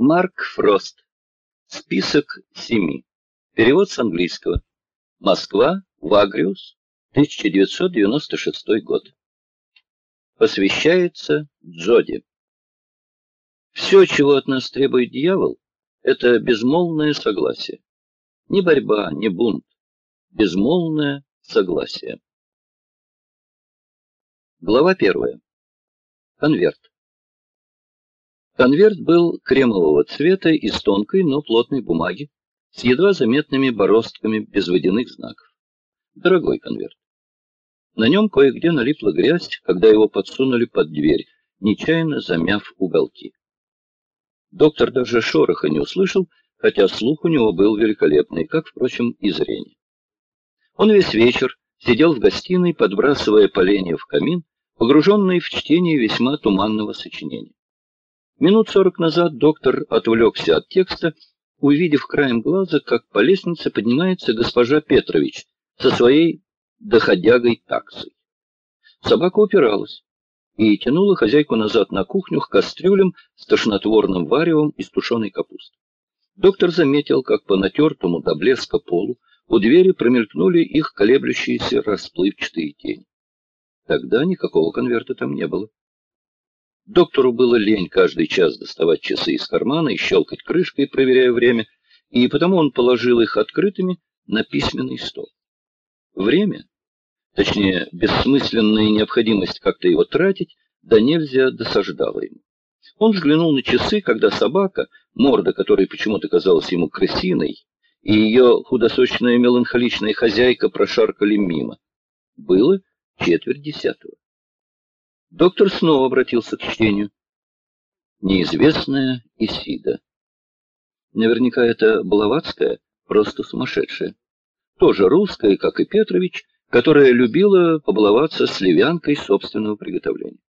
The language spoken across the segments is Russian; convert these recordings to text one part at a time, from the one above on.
Марк Фрост. Список семи. Перевод с английского. Москва, Вагриус, 1996 год. Посвящается Джоди. Все, чего от нас требует дьявол, это безмолвное согласие. Ни борьба, ни бунт. Безмолвное согласие. Глава первая. Конверт. Конверт был кремового цвета из тонкой, но плотной бумаги, с едва заметными бороздками без водяных знаков. Дорогой конверт. На нем кое-где налипла грязь, когда его подсунули под дверь, нечаянно замяв уголки. Доктор даже шороха не услышал, хотя слух у него был великолепный, как, впрочем, и зрение. Он весь вечер сидел в гостиной, подбрасывая поленья в камин, погруженный в чтение весьма туманного сочинения. Минут сорок назад доктор отвлекся от текста, увидев краем глаза, как по лестнице поднимается госпожа Петрович со своей доходягой таксой. Собака упиралась и тянула хозяйку назад на кухню к кастрюлям с тошнотворным варевом из тушеной капусты. Доктор заметил, как по натертому до блеска полу у двери промелькнули их колеблющиеся расплывчатые тени. Тогда никакого конверта там не было. Доктору было лень каждый час доставать часы из кармана и щелкать крышкой, проверяя время, и потому он положил их открытыми на письменный стол. Время, точнее, бессмысленная необходимость как-то его тратить, да нельзя досаждала ему. Он взглянул на часы, когда собака, морда которой почему-то казалась ему крысиной, и ее худосочная меланхоличная хозяйка прошаркали мимо. Было четверть десятого. Доктор снова обратился к чтению. Неизвестная Исида. Наверняка это Блаватская, просто сумасшедшая. Тоже русская, как и Петрович, которая любила побаловаться сливянкой собственного приготовления.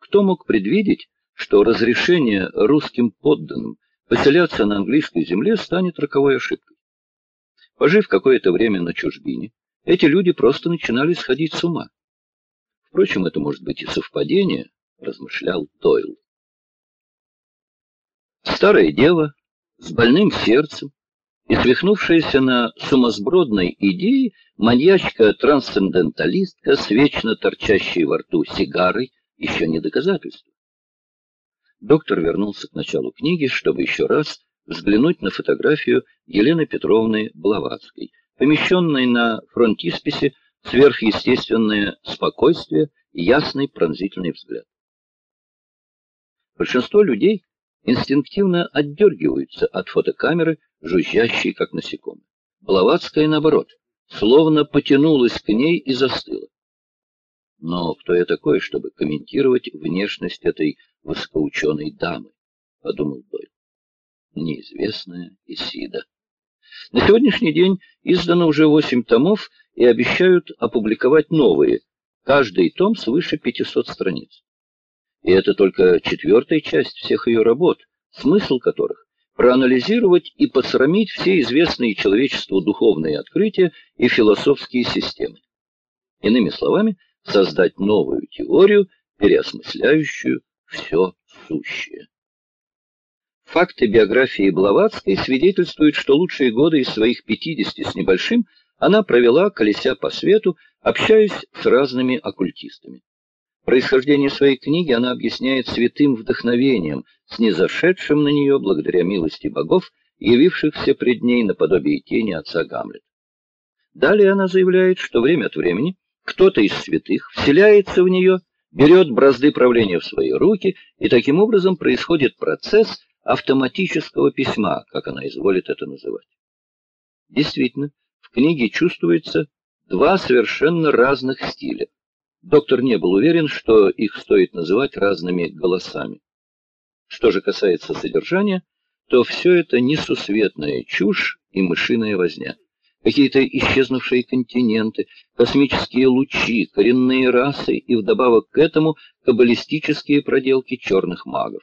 Кто мог предвидеть, что разрешение русским подданным поселяться на английской земле станет роковой ошибкой? Пожив какое-то время на чужбине, эти люди просто начинали сходить с ума. Впрочем, это может быть и совпадение, размышлял Дойл. Старая дева с больным сердцем и свихнувшаяся на сумасбродной идее маньячка-трансценденталистка с вечно торчащей во рту сигарой еще не доказательство. Доктор вернулся к началу книги, чтобы еще раз взглянуть на фотографию Елены Петровны Блаватской, помещенной на фронтисписе сверхъестественное спокойствие и ясный пронзительный взгляд. Большинство людей инстинктивно отдергиваются от фотокамеры, жужжащей, как насекомые. Блаватская, наоборот, словно потянулась к ней и застыла. Но кто я такой, чтобы комментировать внешность этой высокоученой дамы, — подумал Дойл. Неизвестная Исида. На сегодняшний день издано уже восемь томов и обещают опубликовать новые, каждый том свыше 500 страниц. И это только четвертая часть всех ее работ, смысл которых проанализировать и посрамить все известные человечеству духовные открытия и философские системы. Иными словами, создать новую теорию, переосмысляющую все сущее. Факты биографии Блаватской свидетельствуют, что лучшие годы из своих 50 с небольшим она провела, колеся по свету, общаясь с разными оккультистами. Происхождение своей книги она объясняет святым вдохновением, снизошедшим на нее благодаря милости богов, явившихся пред ней наподобие тени отца Гамлета. Далее она заявляет, что время от времени кто-то из святых вселяется в нее, берет бразды правления в свои руки, и таким образом происходит процесс, автоматического письма, как она изволит это называть. Действительно, в книге чувствуется два совершенно разных стиля. Доктор не был уверен, что их стоит называть разными голосами. Что же касается содержания, то все это несусветная чушь и мышиная возня. Какие-то исчезнувшие континенты, космические лучи, коренные расы и вдобавок к этому каббалистические проделки черных магов.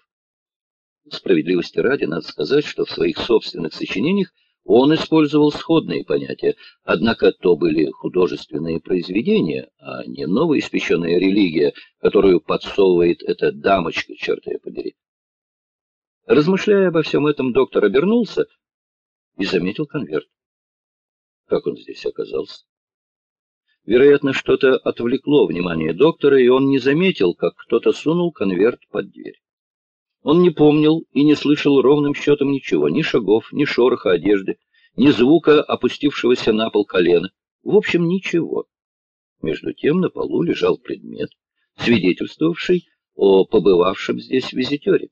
Справедливости ради, надо сказать, что в своих собственных сочинениях он использовал сходные понятия, однако то были художественные произведения, а не новоиспеченная религия, которую подсовывает эта дамочка, черт ее подери. Размышляя обо всем этом, доктор обернулся и заметил конверт. Как он здесь оказался? Вероятно, что-то отвлекло внимание доктора, и он не заметил, как кто-то сунул конверт под дверь. Он не помнил и не слышал ровным счетом ничего, ни шагов, ни шороха одежды, ни звука опустившегося на пол колена. В общем, ничего. Между тем на полу лежал предмет, свидетельствовавший о побывавшем здесь визитере.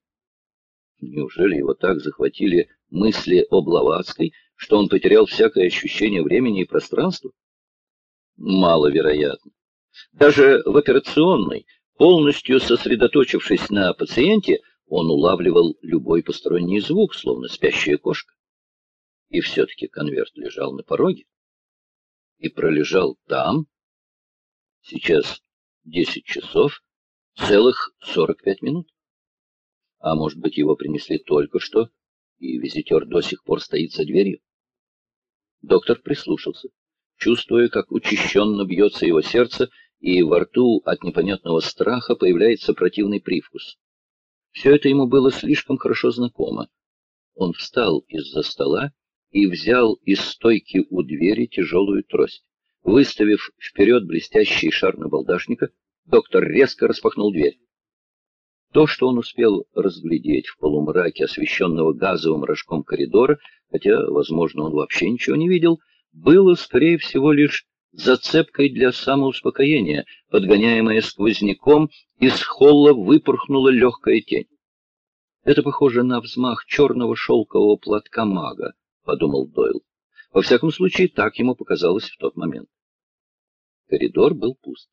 Неужели его так захватили мысли о Блаватской, что он потерял всякое ощущение времени и пространства? Маловероятно. Даже в операционной, полностью сосредоточившись на пациенте, он улавливал любой посторонний звук, словно спящая кошка. И все-таки конверт лежал на пороге. И пролежал там. Сейчас десять часов, целых сорок пять минут. А может быть, его принесли только что, и визитер до сих пор стоит за дверью? Доктор прислушался, чувствуя, как учащенно бьется его сердце, и во рту от непонятного страха появляется противный привкус. Все это ему было слишком хорошо знакомо. Он встал из-за стола и взял из стойки у двери тяжелую трость. Выставив вперед блестящий шар набалдашника, доктор резко распахнул дверь. То, что он успел разглядеть в полумраке освещенного газовым рожком коридора, хотя, возможно, он вообще ничего не видел, было, скорее всего, лишь зацепкой для самоуспокоения, подгоняемая сквозняком, из холла выпорхнула легкая тень. Это похоже на взмах черного шелкового платка мага, подумал Дойл. Во всяком случае, так ему показалось в тот момент. Коридор был пуст.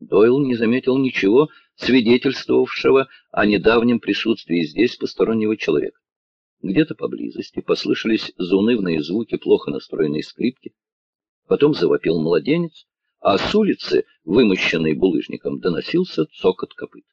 Дойл не заметил ничего, свидетельствовавшего о недавнем присутствии здесь постороннего человека. Где-то поблизости послышались заунывные звуки плохо настроенной скрипки. Потом завопил младенец, а с улицы, вымощенной булыжником, доносился цокот копыт.